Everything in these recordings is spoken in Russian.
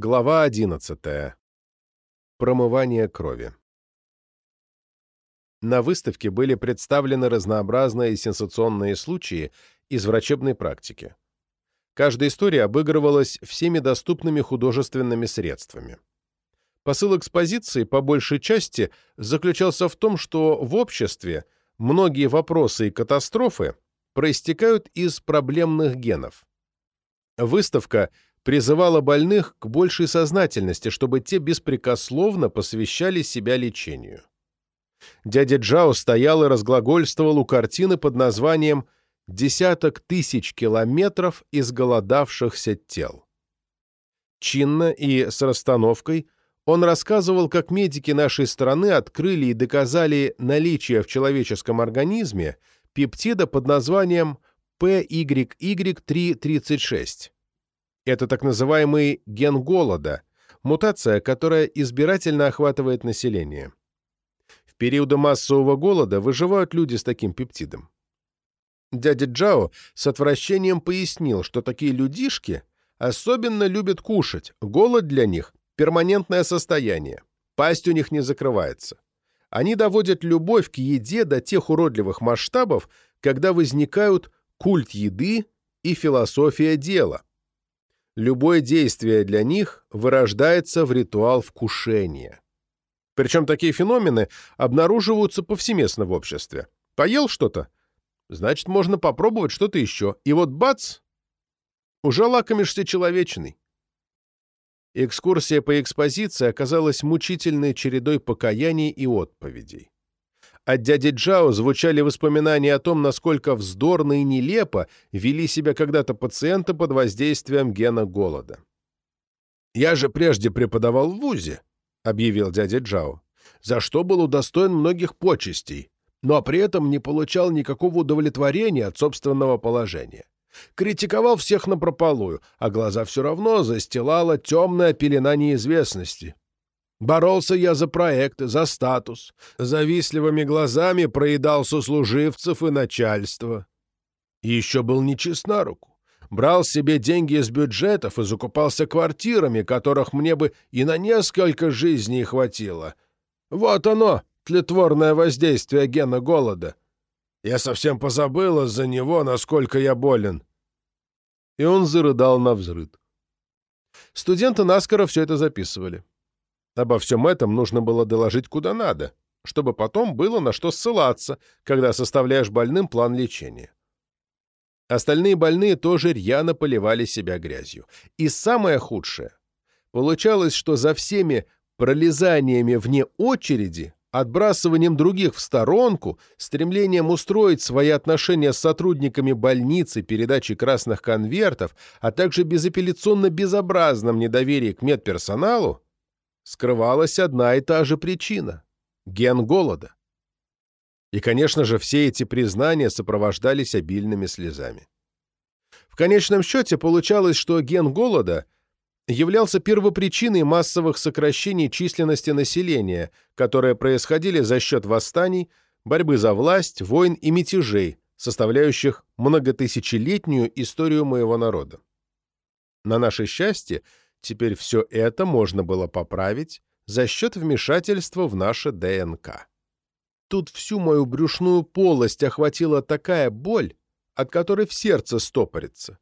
Глава 11. Промывание крови. На выставке были представлены разнообразные сенсационные случаи из врачебной практики. Каждая история обыгрывалась всеми доступными художественными средствами. Посыл экспозиции, по большей части, заключался в том, что в обществе многие вопросы и катастрофы проистекают из проблемных генов. Выставка призывала больных к большей сознательности, чтобы те беспрекословно посвящали себя лечению. Дядя Джао стоял и разглагольствовал у картины под названием «Десяток тысяч километров изголодавшихся тел». Чинно и с расстановкой он рассказывал, как медики нашей страны открыли и доказали наличие в человеческом организме пептида под названием PYY336. Это так называемый ген голода, мутация, которая избирательно охватывает население. В периоды массового голода выживают люди с таким пептидом. Дядя Джао с отвращением пояснил, что такие людишки особенно любят кушать, голод для них – перманентное состояние, пасть у них не закрывается. Они доводят любовь к еде до тех уродливых масштабов, когда возникают культ еды и философия дела. Любое действие для них вырождается в ритуал вкушения. Причем такие феномены обнаруживаются повсеместно в обществе. Поел что-то? Значит, можно попробовать что-то еще. И вот бац! Уже лакомишься человечиной. Экскурсия по экспозиции оказалась мучительной чередой покаяний и отповедей. От дяди Джао звучали воспоминания о том, насколько вздорно и нелепо вели себя когда-то пациенты под воздействием гена голода. «Я же прежде преподавал в ВУЗе», — объявил дядя Джао, «за что был удостоен многих почестей, но при этом не получал никакого удовлетворения от собственного положения. Критиковал всех напропалую, а глаза все равно застилала темная пелена неизвестности. Боролся я за проекты, за статус. Завистливыми глазами проедал сослуживцев и начальство. И еще был нечист на руку. Брал себе деньги из бюджетов и закупался квартирами, которых мне бы и на несколько жизней хватило. Вот оно, тлетворное воздействие гена голода. Я совсем позабыл из-за него, насколько я болен. И он зарыдал на взрыд. Студенты наскоро все это записывали. Обо всем этом нужно было доложить куда надо, чтобы потом было на что ссылаться, когда составляешь больным план лечения. Остальные больные тоже рьяно поливали себя грязью. И самое худшее. Получалось, что за всеми пролезаниями вне очереди, отбрасыванием других в сторонку, стремлением устроить свои отношения с сотрудниками больницы, передачей красных конвертов, а также безапелляционно безобразным недоверием к медперсоналу, скрывалась одна и та же причина — ген голода. И, конечно же, все эти признания сопровождались обильными слезами. В конечном счете получалось, что ген голода являлся первопричиной массовых сокращений численности населения, которые происходили за счет восстаний, борьбы за власть, войн и мятежей, составляющих многотысячелетнюю историю моего народа. На наше счастье, Теперь все это можно было поправить за счет вмешательства в наше ДНК. Тут всю мою брюшную полость охватила такая боль, от которой в сердце стопорится.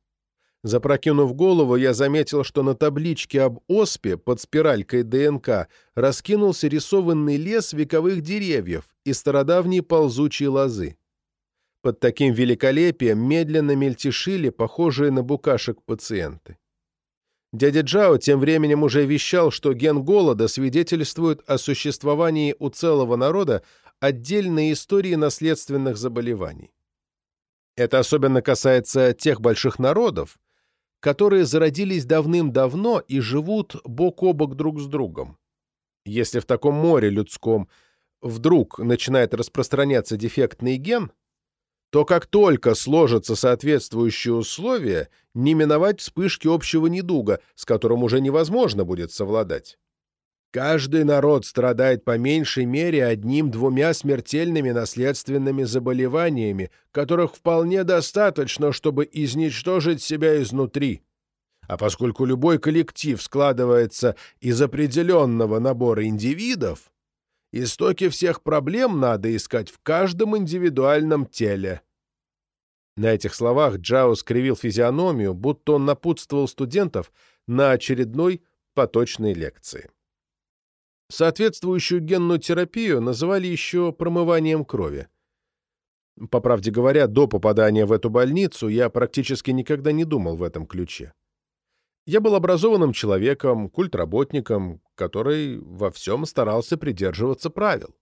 Запрокинув голову, я заметил, что на табличке об оспе под спиралькой ДНК раскинулся рисованный лес вековых деревьев и стародавние ползучие лозы. Под таким великолепием медленно мельтешили похожие на букашек пациенты. Дядя Джао тем временем уже вещал, что ген голода свидетельствует о существовании у целого народа отдельной истории наследственных заболеваний. Это особенно касается тех больших народов, которые зародились давным-давно и живут бок о бок друг с другом. Если в таком море людском вдруг начинает распространяться дефектный ген, то как только сложатся соответствующие условия, не миновать вспышки общего недуга, с которым уже невозможно будет совладать. Каждый народ страдает по меньшей мере одним-двумя смертельными наследственными заболеваниями, которых вполне достаточно, чтобы изничтожить себя изнутри. А поскольку любой коллектив складывается из определенного набора индивидов, истоки всех проблем надо искать в каждом индивидуальном теле. На этих словах Джао скривил физиономию, будто он напутствовал студентов на очередной поточной лекции. Соответствующую генную терапию называли еще промыванием крови. По правде говоря, до попадания в эту больницу я практически никогда не думал в этом ключе. Я был образованным человеком, культработником, который во всем старался придерживаться правил.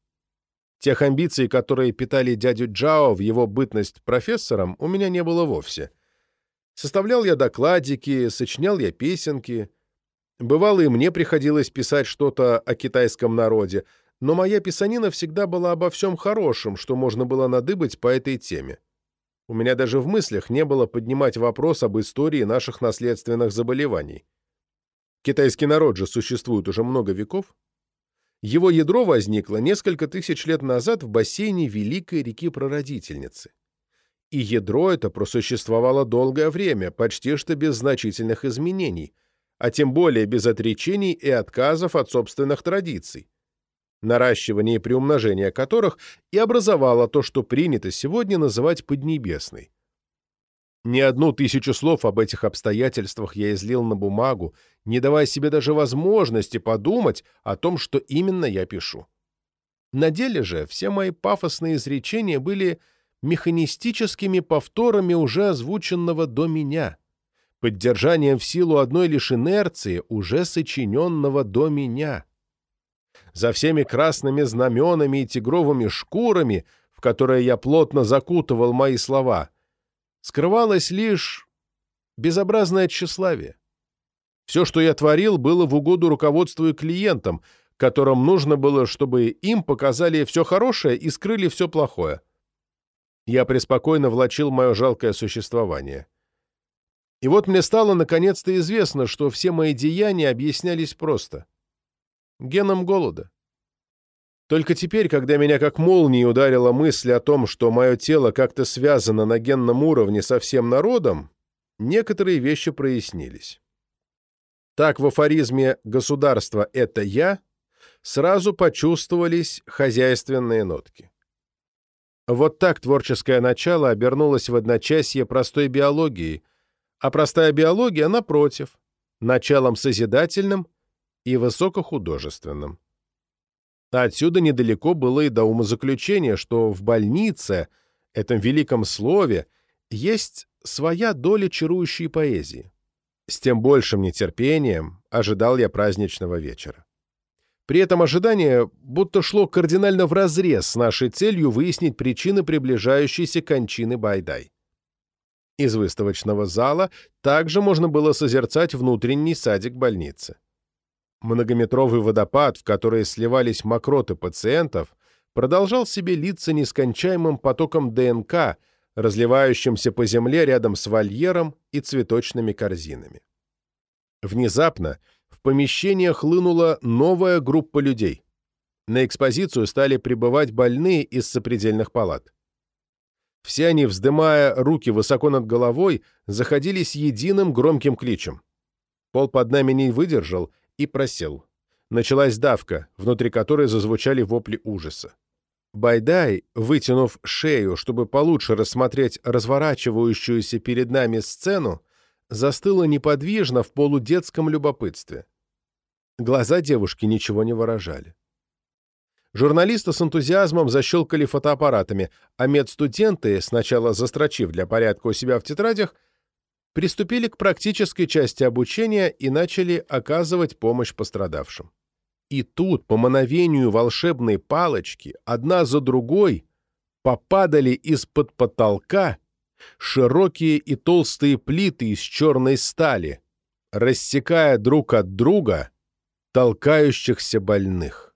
Тех амбиций, которые питали дядю Джао в его бытность профессором, у меня не было вовсе. Составлял я докладики, сочинял я песенки. Бывало, и мне приходилось писать что-то о китайском народе, но моя писанина всегда была обо всем хорошем, что можно было надыбать по этой теме. У меня даже в мыслях не было поднимать вопрос об истории наших наследственных заболеваний. Китайский народ же существует уже много веков. Его ядро возникло несколько тысяч лет назад в бассейне Великой реки-прародительницы. И ядро это просуществовало долгое время, почти что без значительных изменений, а тем более без отречений и отказов от собственных традиций наращивание и приумножение которых и образовало то, что принято сегодня называть Поднебесной. Не одну тысячу слов об этих обстоятельствах я излил на бумагу, не давая себе даже возможности подумать о том, что именно я пишу. На деле же все мои пафосные изречения были механистическими повторами уже озвученного до меня, поддержанием в силу одной лишь инерции, уже сочиненного до меня за всеми красными знаменами и тигровыми шкурами, в которые я плотно закутывал мои слова, скрывалось лишь безобразное тщеславие. Все, что я творил, было в угоду руководству и клиентам, которым нужно было, чтобы им показали все хорошее и скрыли все плохое. Я преспокойно влачил мое жалкое существование. И вот мне стало наконец-то известно, что все мои деяния объяснялись просто геном голода. Только теперь, когда меня как молнией ударила мысль о том, что мое тело как-то связано на генном уровне со всем народом, некоторые вещи прояснились. Так в афоризме «государство – это я» сразу почувствовались хозяйственные нотки. Вот так творческое начало обернулось в одночасье простой биологии, а простая биология, напротив, началом созидательным и высокохудожественным. отсюда недалеко было и до умозаключения, что в больнице, этом великом слове, есть своя доля чарующей поэзии. С тем большим нетерпением ожидал я праздничного вечера. При этом ожидание будто шло кардинально вразрез с нашей целью выяснить причины приближающейся кончины Байдай. Из выставочного зала также можно было созерцать внутренний садик больницы. Многометровый водопад, в который сливались мокроты пациентов, продолжал себе литься нескончаемым потоком ДНК, разливающимся по земле рядом с вольером и цветочными корзинами. Внезапно в помещение хлынула новая группа людей. На экспозицию стали прибывать больные из сопредельных палат. Все они, вздымая руки высоко над головой, заходились единым громким кличем. Пол под нами не выдержал и просел. Началась давка, внутри которой зазвучали вопли ужаса. Байдай, вытянув шею, чтобы получше рассмотреть разворачивающуюся перед нами сцену, застыла неподвижно в полудетском любопытстве. Глаза девушки ничего не выражали. Журналисты с энтузиазмом защелкали фотоаппаратами, а медстуденты, сначала застрочив для порядка у себя в тетрадях, приступили к практической части обучения и начали оказывать помощь пострадавшим. И тут, по мановению волшебной палочки, одна за другой попадали из-под потолка широкие и толстые плиты из черной стали, рассекая друг от друга толкающихся больных.